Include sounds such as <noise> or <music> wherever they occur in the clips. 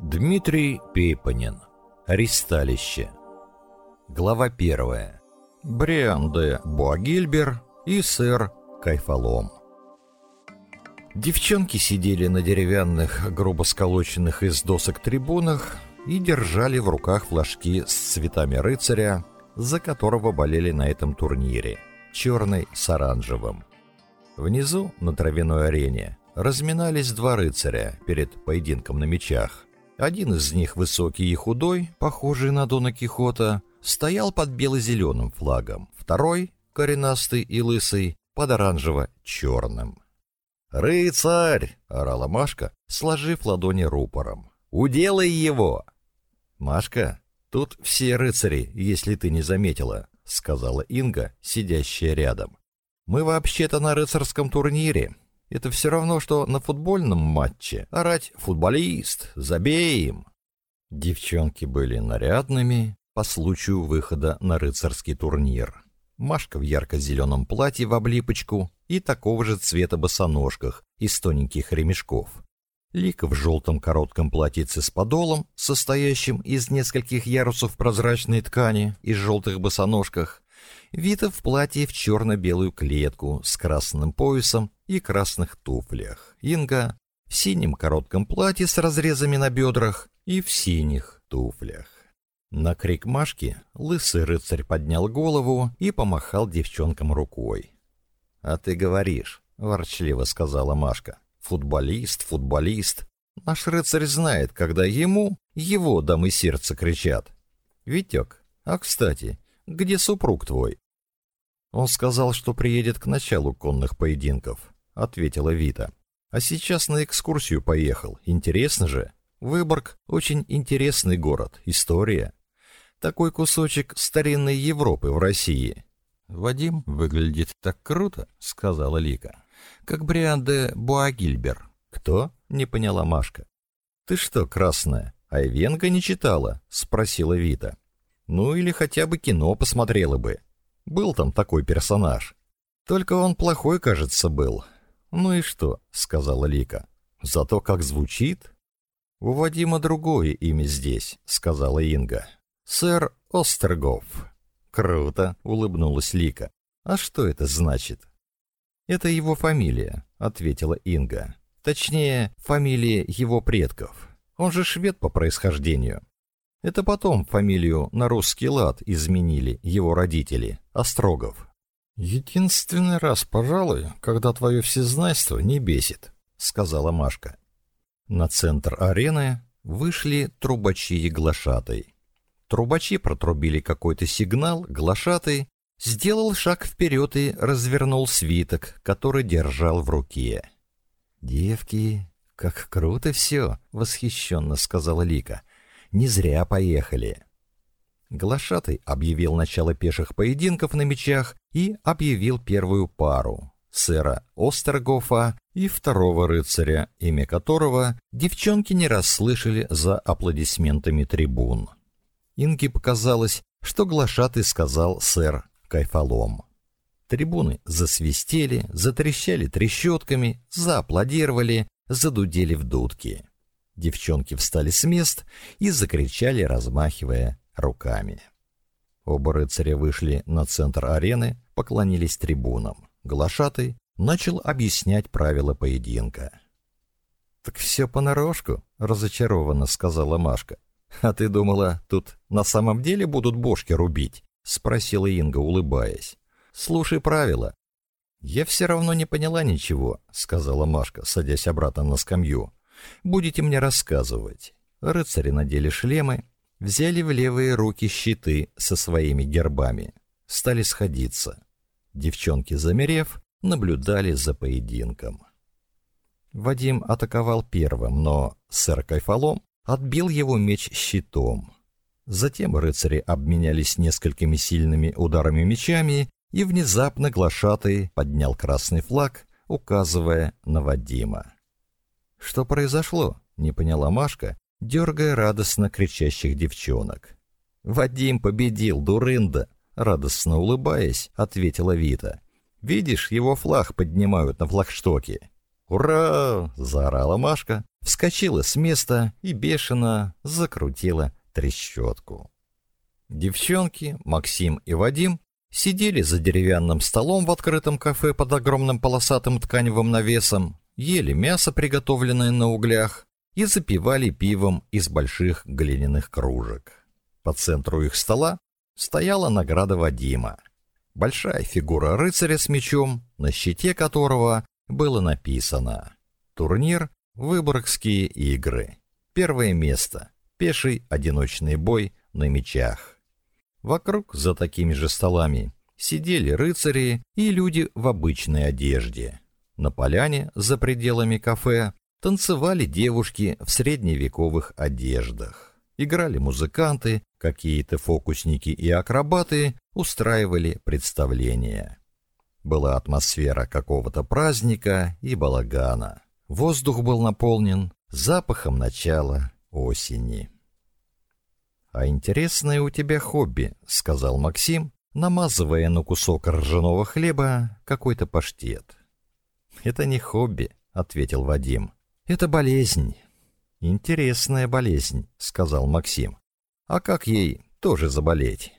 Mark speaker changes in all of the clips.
Speaker 1: Дмитрий Пепанин. Аристалище. Глава первая. Брианде Буагильбер и сэр Кайфалом. Девчонки сидели на деревянных, грубо сколоченных из досок трибунах и держали в руках флажки с цветами рыцаря, за которого болели на этом турнире, черный с оранжевым. Внизу, на травяной арене, разминались два рыцаря перед поединком на мечах – один из них, высокий и худой, похожий на Дона Кихота, стоял под бело-зеленым флагом, второй, коренастый и лысый, под оранжево-черным. «Рыцарь!» — орала Машка, сложив ладони рупором. «Уделай его!» «Машка, тут все рыцари, если ты не заметила», — сказала Инга, сидящая рядом. «Мы вообще-то на рыцарском турнире, это все равно, что на футбольном матче орать «футболист», «забеем». Девчонки были нарядными по случаю выхода на рыцарский турнир. Машка в ярко-зеленом платье в облипочку и такого же цвета босоножках из тоненьких ремешков. Лика в желтом коротком платьице с подолом, состоящим из нескольких ярусов прозрачной ткани и желтых босоножках, Вита в платье в черно-белую клетку с красным поясом и красных туфлях. Инга в синем коротком платье с разрезами на бедрах и в синих туфлях. На крик Машки лысый рыцарь поднял голову и помахал девчонкам рукой. «А ты говоришь», — ворчливо сказала Машка. «Футболист, футболист. Наш рыцарь знает, когда ему его дамы сердца кричат. Витек, а кстати, где супруг твой?» Он сказал, что приедет к началу конных поединков. — ответила Вита. «А сейчас на экскурсию поехал. Интересно же. Выборг — очень интересный город, история. Такой кусочек старинной Европы в России». «Вадим выглядит так круто», — сказала Лика. «Как Бриан де Буагильбер». «Кто?» — не поняла Машка. «Ты что, красная, Айвенга не читала?» — спросила Вита. «Ну или хотя бы кино посмотрела бы. Был там такой персонаж. Только он плохой, кажется, был. «Ну и что?» — сказала Лика. «Зато как звучит!» «У Вадима другое имя здесь», — сказала Инга. «Сэр Остергов». «Круто!» — улыбнулась Лика. «А что это значит?» «Это его фамилия», — ответила Инга. «Точнее, фамилия его предков. Он же швед по происхождению. Это потом фамилию на русский лад изменили его родители, Острогов. «Единственный раз, пожалуй, когда твое всезнайство не бесит», — сказала Машка. На центр арены вышли трубачи и глашатай. Трубачи протрубили какой-то сигнал, глашатай сделал шаг вперед и развернул свиток, который держал в руке. «Девки, как круто все!» — восхищенно сказала Лика. «Не зря поехали!» Глашатый объявил начало пеших поединков на мечах и объявил первую пару сэра Остергофа и второго рыцаря, имя которого девчонки не расслышали за аплодисментами трибун. Инге показалось, что глашатый сказал сэр Кайфалом. Трибуны засвистели, затрещали трещотками, зааплодировали, задудели в дудки. Девчонки встали с мест и закричали, размахивая руками. Оба рыцаря вышли на центр арены, поклонились трибунам. Глашатый начал объяснять правила поединка. «Так все понарошку», — разочарованно сказала Машка. «А ты думала, тут на самом деле будут бошки рубить?» — спросила Инга, улыбаясь. «Слушай правила». «Я все равно не поняла ничего», — сказала Машка, садясь обратно на скамью. «Будете мне рассказывать». Рыцари надели шлемы, взяли в левые руки щиты со своими гербами, стали сходиться. Девчонки, замерев, наблюдали за поединком. Вадим атаковал первым, но сэр Кайфалом отбил его меч щитом. Затем рыцари обменялись несколькими сильными ударами мечами, и внезапно глашатый поднял красный флаг, указывая на Вадима. «Что произошло?» — не поняла Машка, дергая радостно кричащих девчонок. «Вадим победил, дурында!» Радостно улыбаясь, ответила Вита. «Видишь, его флаг поднимают на флагштоке». «Ура!» – заорала Машка, вскочила с места и бешено закрутила трещотку. Девчонки, Максим и Вадим сидели за деревянным столом в открытом кафе под огромным полосатым тканевым навесом, ели мясо, приготовленное на углях, и запивали пивом из больших глиняных кружек. По центру их стола стояла награда Вадима. Большая фигура рыцаря с мечом, на щите которого было написано «Турнир Выборгские игры. Первое место. Пеший одиночный бой на мечах». Вокруг за такими же столами сидели рыцари и люди в обычной одежде. На поляне за пределами кафе Танцевали девушки в средневековых одеждах. Играли музыканты, какие-то фокусники и акробаты устраивали представления. Была атмосфера какого-то праздника и балагана. Воздух был наполнен запахом начала осени. «А интересное у тебя хобби», — сказал Максим, намазывая на кусок ржаного хлеба какой-то паштет. «Это не хобби», — ответил Вадим. «Это болезнь». «Интересная болезнь», — сказал Максим. «А как ей тоже заболеть?»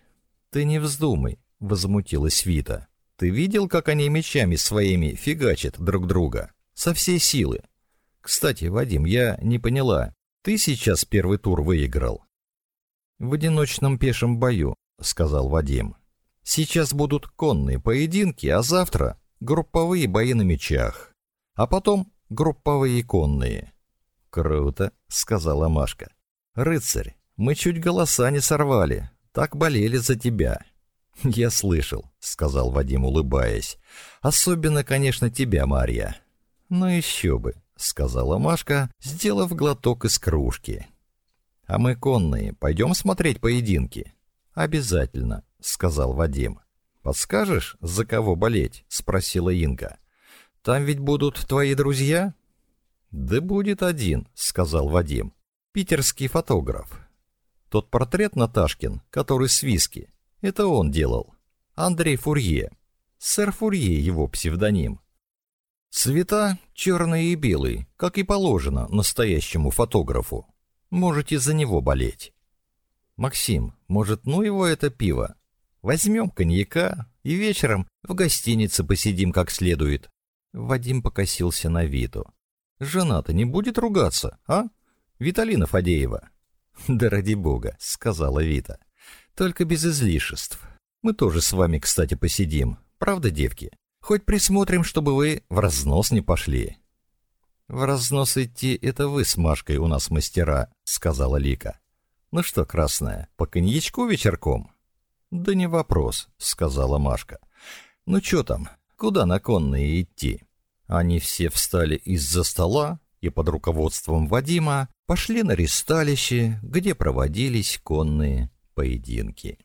Speaker 1: «Ты не вздумай», — возмутилась Вита. «Ты видел, как они мечами своими фигачат друг друга? Со всей силы. Кстати, Вадим, я не поняла, ты сейчас первый тур выиграл?» «В одиночном пешем бою», — сказал Вадим. «Сейчас будут конные поединки, а завтра — групповые бои на мечах. А потом групповые конные. Круто, сказала Машка. Рыцарь, мы чуть голоса не сорвали, так болели за тебя. <laughs> Я слышал, сказал Вадим, улыбаясь. Особенно, конечно, тебя, Марья. Ну еще бы, сказала Машка, сделав глоток из кружки. А мы конные, пойдем смотреть поединки. Обязательно, сказал Вадим. Подскажешь, за кого болеть? спросила Инга. Там ведь будут твои друзья? Да будет один, сказал Вадим. Питерский фотограф. Тот портрет Наташкин, который с виски, это он делал. Андрей Фурье. Сэр Фурье его псевдоним. Цвета черные и белые, как и положено настоящему фотографу. Можете за него болеть. Максим, может, ну его это пиво? Возьмем коньяка и вечером в гостинице посидим как следует. Вадим покосился на Виту. «Жена-то не будет ругаться, а? Виталина Фадеева». «Да ради бога», — сказала Вита. «Только без излишеств. Мы тоже с вами, кстати, посидим. Правда, девки? Хоть присмотрим, чтобы вы в разнос не пошли». «В разнос идти — это вы с Машкой у нас мастера», — сказала Лика. «Ну что, красная, по коньячку вечерком?» «Да не вопрос», — сказала Машка. «Ну что там, куда наконные идти. Они все встали из-за стола и под руководством Вадима пошли на ристалище, где проводились конные поединки.